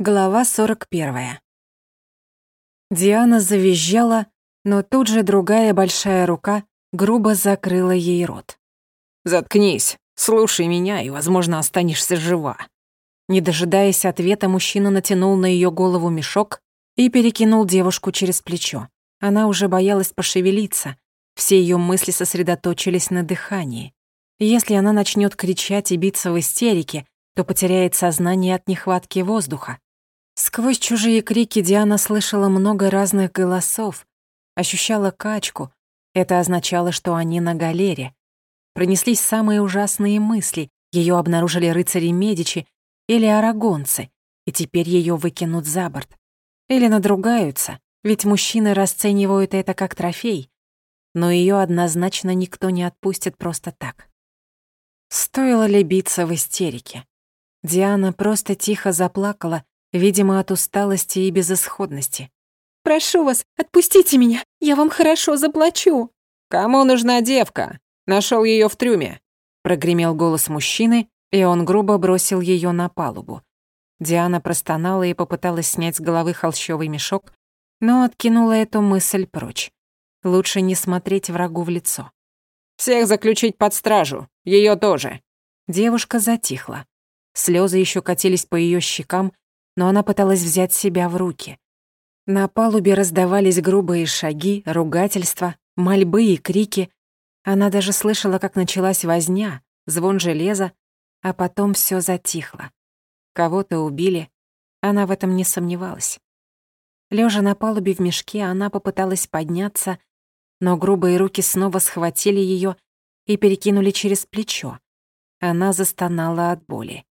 Глава 41. Диана завизжала, но тут же другая большая рука грубо закрыла ей рот. «Заткнись, слушай меня, и, возможно, останешься жива». Не дожидаясь ответа, мужчина натянул на ее голову мешок и перекинул девушку через плечо. Она уже боялась пошевелиться, все ее мысли сосредоточились на дыхании. Если она начнет кричать и биться в истерике, то потеряет сознание от нехватки воздуха. Сквозь чужие крики Диана слышала много разных голосов, ощущала качку. Это означало, что они на галере. Пронеслись самые ужасные мысли. Ее обнаружили рыцари Медичи или арагонцы, и теперь ее выкинут за борт. Или надругаются, ведь мужчины расценивают это как трофей. Но ее однозначно никто не отпустит просто так. Стоило ли биться в истерике? Диана просто тихо заплакала, видимо, от усталости и безысходности. «Прошу вас, отпустите меня, я вам хорошо заплачу». «Кому нужна девка? Нашел ее в трюме», — прогремел голос мужчины, и он грубо бросил ее на палубу. Диана простонала и попыталась снять с головы холщовый мешок, но откинула эту мысль прочь. Лучше не смотреть врагу в лицо. «Всех заключить под стражу, ее тоже». Девушка затихла. Слезы еще катились по ее щекам, но она пыталась взять себя в руки. На палубе раздавались грубые шаги, ругательства, мольбы и крики. Она даже слышала, как началась возня, звон железа, а потом все затихло. Кого-то убили, она в этом не сомневалась. Лежа на палубе в мешке, она попыталась подняться, но грубые руки снова схватили ее и перекинули через плечо. Она застонала от боли.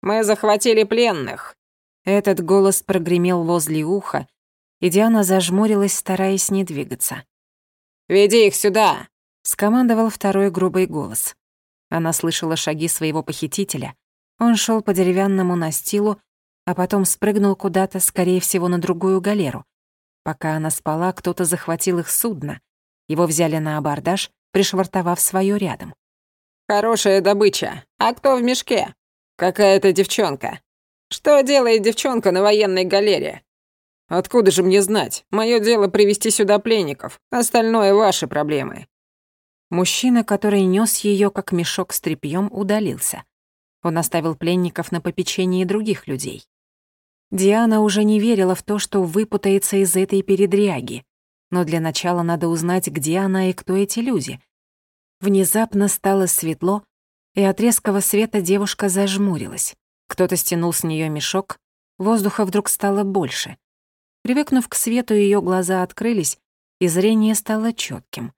«Мы захватили пленных», этот голос прогремел возле уха, и Диана зажмурилась, стараясь не двигаться. «Веди их сюда!» — скомандовал второй грубый голос. Она слышала шаги своего похитителя. Он шел по деревянному настилу, а потом спрыгнул куда-то, скорее всего, на другую галеру. Пока она спала, кто-то захватил их судно. Его взяли на абордаж, пришвартовав своё рядом. «Хорошая добыча. А кто в мешке? Какая-то девчонка. Что делает девчонка на военной галере? Откуда же мне знать? Мое дело привести сюда пленников. Остальное ваши проблемы. Мужчина, который нес ее как мешок с тряпьем, удалился. Он оставил пленников на попечении других людей. Диана уже не верила в то, что выпутается из этой передряги. Но для начала надо узнать, где она и кто эти люди. Внезапно стало светло, и от резкого света девушка зажмурилась. Кто-то стянул с нее мешок, воздуха вдруг стало больше. Привыкнув к свету, ее глаза открылись, и зрение стало четким.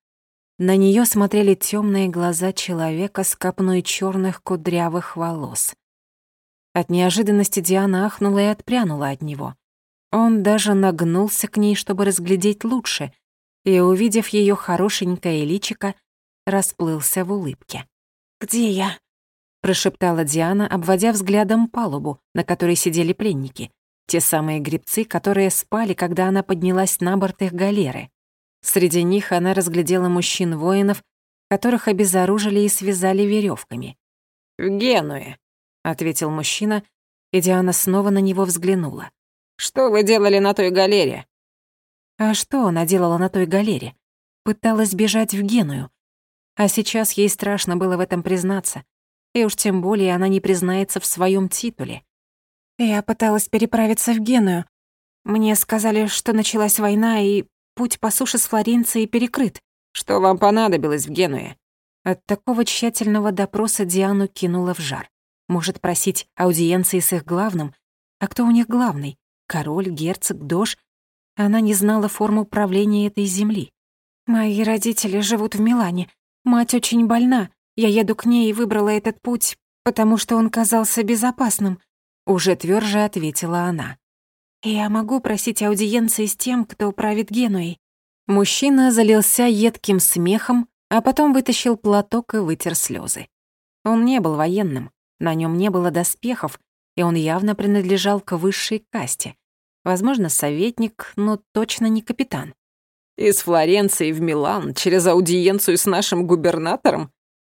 На нее смотрели темные глаза человека с копной черных кудрявых волос. От неожиданности Диана ахнула и отпрянула от него. Он даже нагнулся к ней, чтобы разглядеть лучше, и, увидев ее хорошенькое личико, расплылся в улыбке. «Где я?» Прошептала Диана, обводя взглядом палубу, на которой сидели пленники. Те самые гребцы, которые спали, когда она поднялась на борт их галеры. Среди них она разглядела мужчин-воинов, которых обезоружили и связали веревками. «В Генуе», — ответил мужчина, и Диана снова на него взглянула. «Что вы делали на той галере?» А что она делала на той галере? Пыталась бежать в Геную. А сейчас ей страшно было в этом признаться и уж тем более она не признается в своем титуле. Я пыталась переправиться в Геную. Мне сказали, что началась война, и путь по суше с Флоренцией перекрыт. Что вам понадобилось в Генуе? От такого тщательного допроса Диану кинула в жар. Может просить аудиенции с их главным? А кто у них главный? Король, герцог, дож? Она не знала форму правления этой земли. Мои родители живут в Милане. Мать очень больна. Я еду к ней и выбрала этот путь, потому что он казался безопасным», — уже тверже ответила она. «Я могу просить аудиенции с тем, кто правит Генуей». Мужчина залился едким смехом, а потом вытащил платок и вытер слезы. Он не был военным, на нем не было доспехов, и он явно принадлежал к высшей касте. Возможно, советник, но точно не капитан. «Из Флоренции в Милан через аудиенцию с нашим губернатором?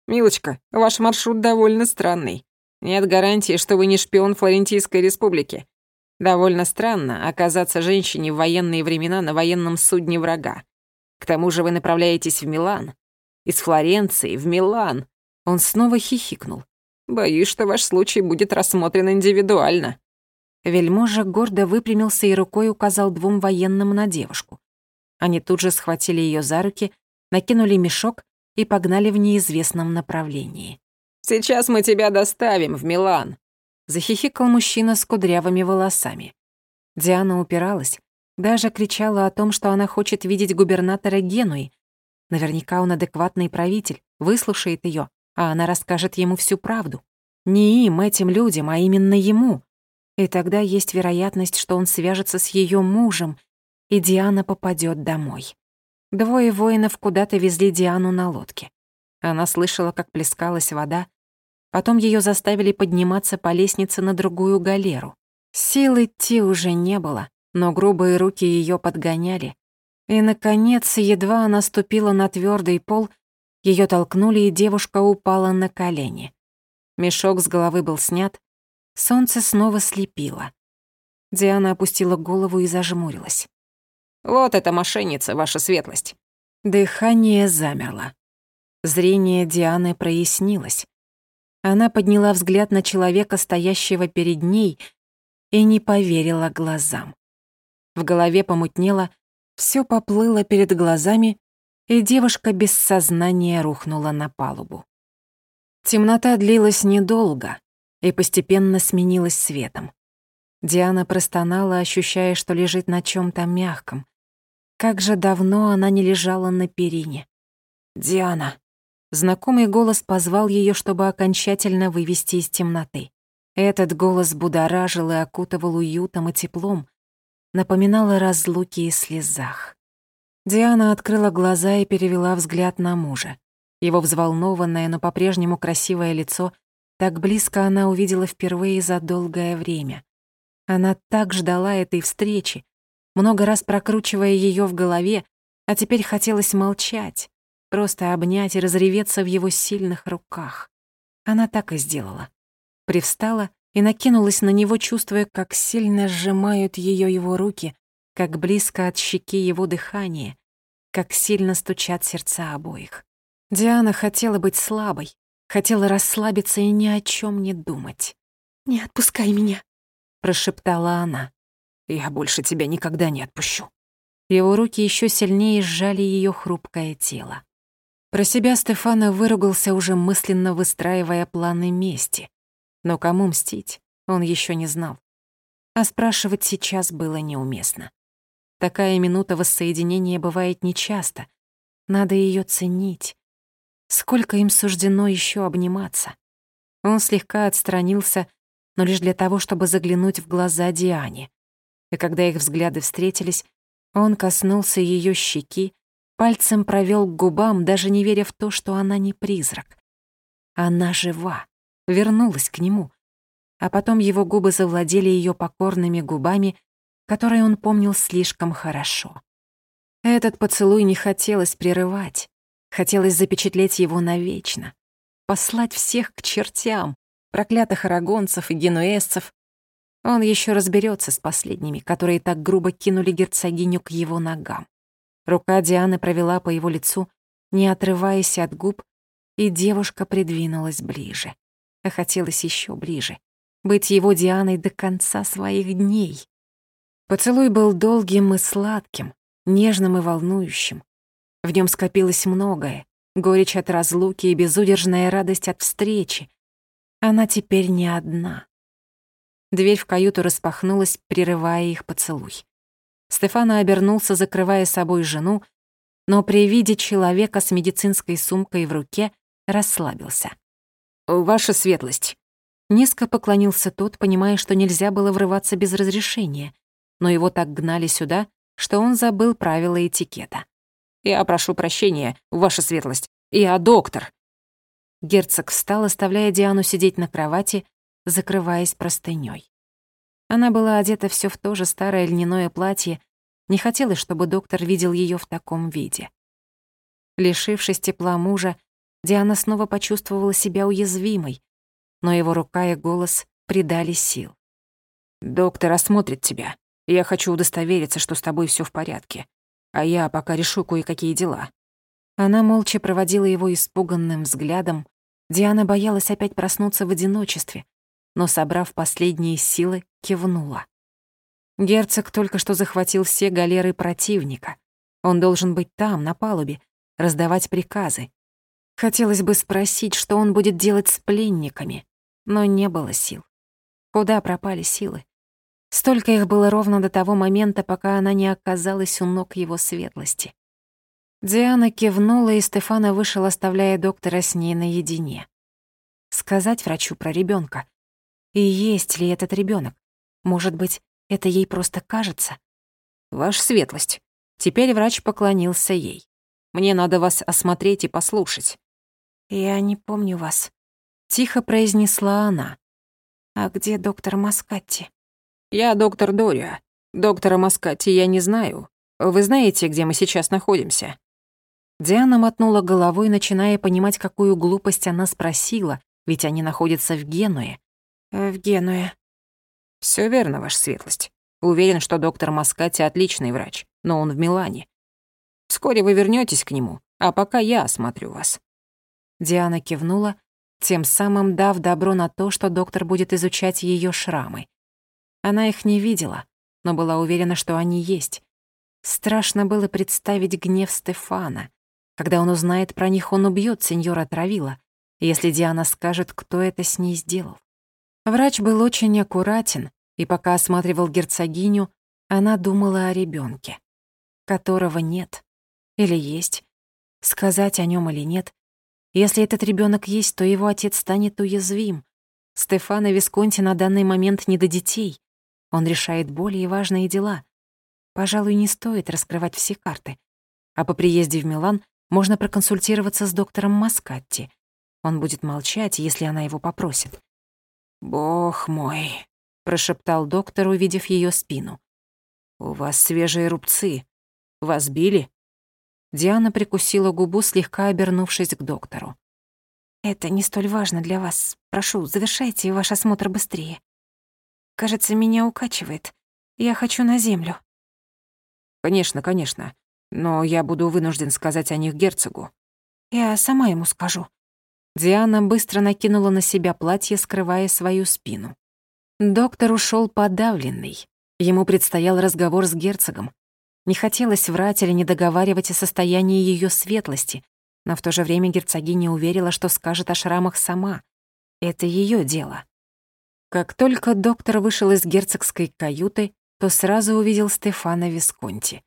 «Милочка, ваш маршрут довольно странный. Нет гарантии, что вы не шпион Флорентийской республики. Довольно странно оказаться женщине в военные времена на военном судне врага. К тому же вы направляетесь в Милан. Из Флоренции в Милан. Он снова хихикнул. Боюсь, что ваш случай будет рассмотрен индивидуально. Вельможа гордо выпрямился и рукой указал двум военным на девушку. Они тут же схватили ее за руки, накинули мешок и погнали в неизвестном направлении. «Сейчас мы тебя доставим в Милан», Захихикал мужчина с кудрявыми волосами. Диана упиралась, даже кричала о том, что она хочет видеть губернатора Генуи. Наверняка он адекватный правитель, выслушает ее, а она расскажет ему всю правду. Не им, этим людям, а именно ему. И тогда есть вероятность, что он свяжется с ее мужем, и Диана попадет домой. Двое воинов куда-то везли Диану на лодке. Она слышала, как плескалась вода, Потом ее заставили подниматься по лестнице на другую галеру. Сил идти уже не было, но грубые руки ее подгоняли. И, наконец, едва она ступила на твердый пол, ее толкнули, и девушка упала на колени. Мешок с головы был снят, солнце снова слепило. Диана опустила голову и зажмурилась. «Вот эта мошенница, ваша светлость». Дыхание замерло. Зрение Дианы прояснилось. Она подняла взгляд на человека, стоящего перед ней, и не поверила глазам. В голове помутнело, все поплыло перед глазами, и девушка без сознания рухнула на палубу. Темнота длилась недолго и постепенно сменилась светом. Диана простонала, ощущая, что лежит на чем то мягком. Как же давно она не лежала на перине. «Диана!» Знакомый голос позвал ее, чтобы окончательно вывести из темноты. Этот голос будоражил и окутывал уютом и теплом, напоминал о разлуке и слезах. Диана открыла глаза и перевела взгляд на мужа. Его взволнованное, но по-прежнему красивое лицо так близко она увидела впервые за долгое время. Она так ждала этой встречи, много раз прокручивая ее в голове, а теперь хотелось молчать, Просто обнять и разреветься в его сильных руках. Она так и сделала. Привстала и накинулась на него, чувствуя, как сильно сжимают ее его руки, как близко от щеки его дыхание, как сильно стучат сердца обоих. Диана хотела быть слабой, хотела расслабиться и ни о чем не думать. «Не отпускай меня», — прошептала она. «Я больше тебя никогда не отпущу». Его руки еще сильнее сжали ее хрупкое тело. Про себя Стефана выругался, уже мысленно выстраивая планы мести. Но кому мстить, он еще не знал. А спрашивать сейчас было неуместно. Такая минута воссоединения бывает нечасто. Надо ее ценить. Сколько им суждено еще обниматься? Он слегка отстранился, но лишь для того, чтобы заглянуть в глаза Диане. И когда их взгляды встретились, он коснулся ее щеки, Пальцем провел к губам, даже не веря в то, что она не призрак. Она жива, вернулась к нему. А потом его губы завладели ее покорными губами, которые он помнил слишком хорошо. Этот поцелуй не хотелось прерывать. Хотелось запечатлеть его навечно. Послать всех к чертям, проклятых арагонцев и генуэзцев. Он еще разберется с последними, которые так грубо кинули герцогиню к его ногам. Рука Дианы провела по его лицу, не отрываясь от губ, и девушка придвинулась ближе. Хотелось еще ближе. Быть его Дианой до конца своих дней. Поцелуй был долгим и сладким, нежным и волнующим. В нем скопилось многое. Горечь от разлуки и безудержная радость от встречи. Она теперь не одна. Дверь в каюту распахнулась, прерывая их поцелуй. Стефана обернулся, закрывая собой жену, но при виде человека с медицинской сумкой в руке расслабился. «Ваша светлость». Низко поклонился тот, понимая, что нельзя было врываться без разрешения, но его так гнали сюда, что он забыл правила этикета. «Я прошу прощения, ваша светлость. Я доктор». Герцог встал, оставляя Диану сидеть на кровати, закрываясь простынёй. Она была одета все в то же старое льняное платье, не хотелось, чтобы доктор видел ее в таком виде. Лишившись тепла мужа, Диана снова почувствовала себя уязвимой, но его рука и голос придали сил. Доктор осмотрит тебя. Я хочу удостовериться, что с тобой все в порядке. А я пока решу кое-какие дела». Она молча проводила его испуганным взглядом. Диана боялась опять проснуться в одиночестве, но, собрав последние силы, кивнула. Герцог только что захватил все галеры противника. Он должен быть там, на палубе, раздавать приказы. Хотелось бы спросить, что он будет делать с пленниками, но не было сил. Куда пропали силы? Столько их было ровно до того момента, пока она не оказалась у ног его светлости. Диана кивнула, и Стефана вышел, оставляя доктора с ней наедине. Сказать врачу про ребенка. И есть ли этот ребенок? Может быть, это ей просто кажется? Ваша светлость. Теперь врач поклонился ей. Мне надо вас осмотреть и послушать. Я не помню вас. Тихо произнесла она. А где доктор Маскатти? Я доктор Дориа. Доктора Маскатти я не знаю. Вы знаете, где мы сейчас находимся? Диана мотнула головой, начиная понимать, какую глупость она спросила, ведь они находятся в Генуе. В Генуе. Все верно, ваша светлость. Уверен, что доктор Маскати отличный врач, но он в Милане. Вскоре вы вернетесь к нему, а пока я осмотрю вас». Диана кивнула, тем самым дав добро на то, что доктор будет изучать ее шрамы. Она их не видела, но была уверена, что они есть. Страшно было представить гнев Стефана. Когда он узнает про них, он убьет сеньора Травила, если Диана скажет, кто это с ней сделал. Врач был очень аккуратен, и пока осматривал герцогиню, она думала о ребенке, которого нет или есть, сказать о нем или нет. Если этот ребенок есть, то его отец станет уязвим. Стефано Висконти на данный момент не до детей. Он решает более важные дела. Пожалуй, не стоит раскрывать все карты. А по приезде в Милан можно проконсультироваться с доктором Маскатти. Он будет молчать, если она его попросит. «Бог мой», — прошептал доктор, увидев ее спину. «У вас свежие рубцы. Вас били?» Диана прикусила губу, слегка обернувшись к доктору. «Это не столь важно для вас. Прошу, завершайте ваш осмотр быстрее. Кажется, меня укачивает. Я хочу на землю». «Конечно, конечно. Но я буду вынужден сказать о них герцогу». «Я сама ему скажу», Диана быстро накинула на себя платье, скрывая свою спину. Доктор ушел подавленный. Ему предстоял разговор с герцогом. Не хотелось врать или не договаривать о состоянии ее светлости, но в то же время герцогиня уверила, что скажет о шрамах сама. Это ее дело. Как только доктор вышел из герцогской каюты, то сразу увидел Стефана Висконти.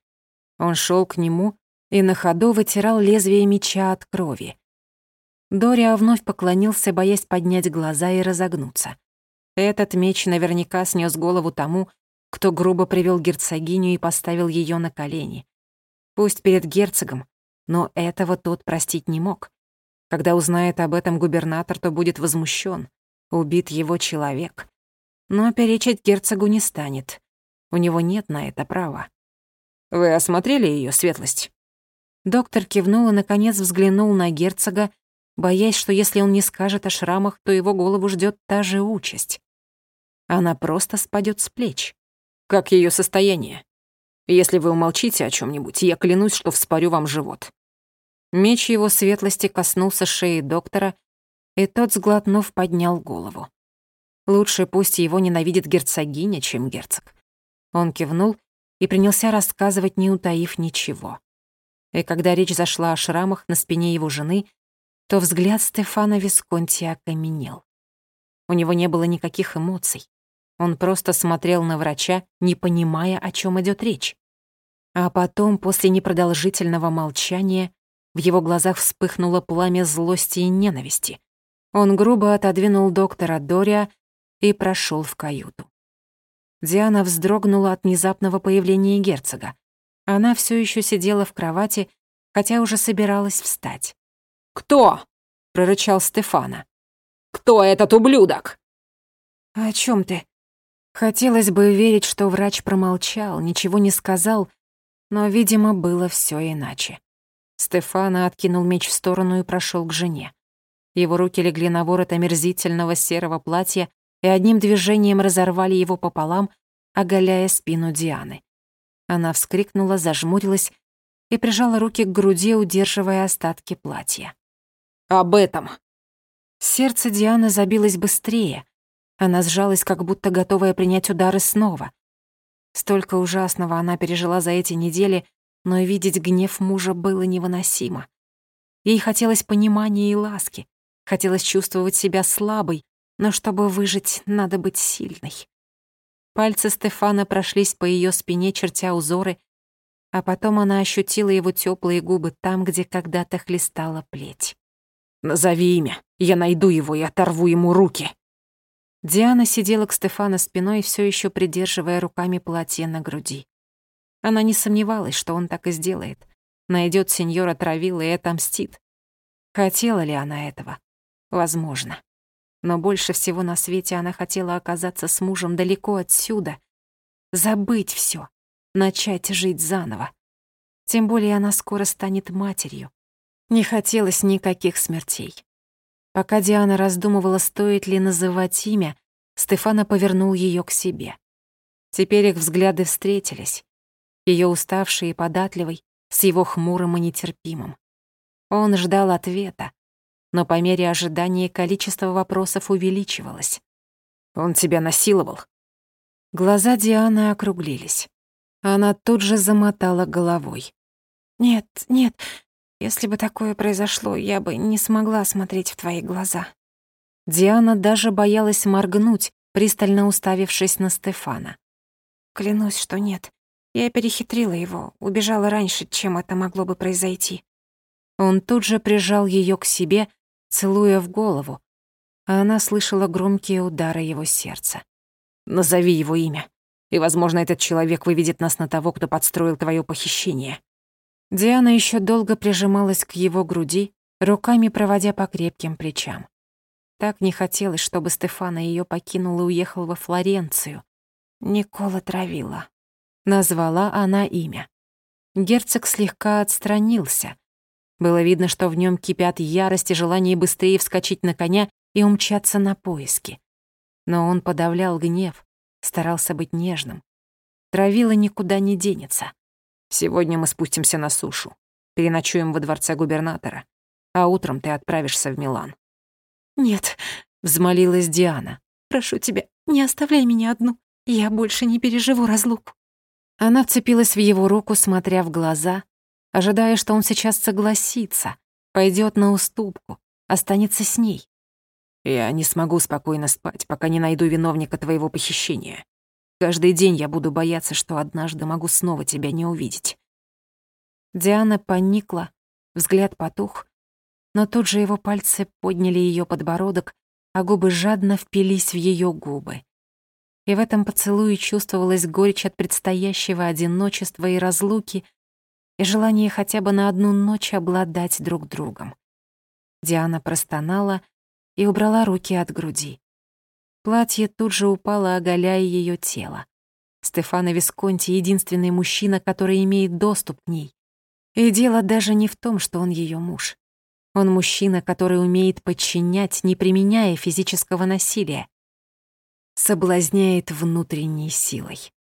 Он шел к нему и на ходу вытирал лезвие меча от крови. Дориа вновь поклонился, боясь поднять глаза и разогнуться. Этот меч наверняка снес голову тому, кто грубо привел герцогиню и поставил ее на колени. Пусть перед герцогом, но этого тот простить не мог. Когда узнает об этом губернатор, то будет возмущен. Убит его человек. Но перечить герцогу не станет. У него нет на это права. «Вы осмотрели ее светлость?» Доктор кивнул и, наконец, взглянул на герцога, боясь, что если он не скажет о шрамах, то его голову ждет та же участь. Она просто спадет с плеч. Как ее состояние? Если вы умолчите о чем нибудь я клянусь, что вспорю вам живот. Меч его светлости коснулся шеи доктора, и тот, сглотнув, поднял голову. Лучше пусть его ненавидит герцогиня, чем герцог. Он кивнул и принялся рассказывать, не утаив ничего. И когда речь зашла о шрамах на спине его жены, то взгляд Стефана Висконти окаменел. У него не было никаких эмоций. Он просто смотрел на врача, не понимая, о чем идет речь. А потом, после непродолжительного молчания, в его глазах вспыхнуло пламя злости и ненависти. Он грубо отодвинул доктора Дориа и прошел в каюту. Диана вздрогнула от внезапного появления герцога. Она все еще сидела в кровати, хотя уже собиралась встать. «Кто?» — прорычал Стефана. «Кто этот ублюдок?» «О чем ты?» Хотелось бы верить, что врач промолчал, ничего не сказал, но, видимо, было все иначе. Стефана откинул меч в сторону и прошел к жене. Его руки легли на ворот омерзительного серого платья, и одним движением разорвали его пополам, оголяя спину Дианы. Она вскрикнула, зажмурилась и прижала руки к груди, удерживая остатки платья. «Об этом!» Сердце Дианы забилось быстрее. Она сжалась, как будто готовая принять удары снова. Столько ужасного она пережила за эти недели, но видеть гнев мужа было невыносимо. Ей хотелось понимания и ласки, хотелось чувствовать себя слабой, но чтобы выжить, надо быть сильной. Пальцы Стефана прошлись по ее спине, чертя узоры, а потом она ощутила его теплые губы там, где когда-то хлестала плеть. «Назови имя, я найду его и оторву ему руки». Диана сидела к Стефана спиной, все еще придерживая руками платье на груди. Она не сомневалась, что он так и сделает. Найдет сеньора Травила и отомстит. Хотела ли она этого? Возможно. Но больше всего на свете она хотела оказаться с мужем далеко отсюда, забыть все, начать жить заново. Тем более она скоро станет матерью. Не хотелось никаких смертей. Пока Диана раздумывала, стоит ли называть имя, Стефана повернул ее к себе. Теперь их взгляды встретились. Ее уставший и податливый, с его хмурым и нетерпимым. Он ждал ответа, но по мере ожидания количество вопросов увеличивалось. «Он тебя насиловал?» Глаза Дианы округлились. Она тут же замотала головой. «Нет, нет, если бы такое произошло, я бы не смогла смотреть в твои глаза». Диана даже боялась моргнуть, пристально уставившись на Стефана. «Клянусь, что нет. Я перехитрила его, убежала раньше, чем это могло бы произойти». Он тут же прижал ее к себе, целуя в голову, а она слышала громкие удары его сердца. «Назови его имя, и, возможно, этот человек выведет нас на того, кто подстроил твое похищение». Диана еще долго прижималась к его груди, руками проводя по крепким плечам. Так не хотелось, чтобы Стефана ее покинул и уехал во Флоренцию. Никола травила. Назвала она имя. Герцог слегка отстранился, было видно, что в нем кипят ярость и желание быстрее вскочить на коня и умчаться на поиски. Но он подавлял гнев, старался быть нежным. Травила никуда не денется. «Сегодня мы спустимся на сушу, переночуем во дворце губернатора, а утром ты отправишься в Милан». «Нет», — взмолилась Диана. «Прошу тебя, не оставляй меня одну. Я больше не переживу разлуку». Она вцепилась в его руку, смотря в глаза, ожидая, что он сейчас согласится, пойдет на уступку, останется с ней. «Я не смогу спокойно спать, пока не найду виновника твоего похищения. Каждый день я буду бояться, что однажды могу снова тебя не увидеть». Диана поникла, взгляд потух, но тут же его пальцы подняли ее подбородок, а губы жадно впились в ее губы. И в этом поцелуе чувствовалась горечь от предстоящего одиночества и разлуки, и желание хотя бы на одну ночь обладать друг другом. Диана простонала и убрала руки от груди. Платье тут же упало, оголяя ее тело. Стефано Висконти — единственный мужчина, который имеет доступ к ней. И дело даже не в том, что он ее муж. Он мужчина, который умеет подчинять, не применяя физического насилия. Соблазняет внутренней силой.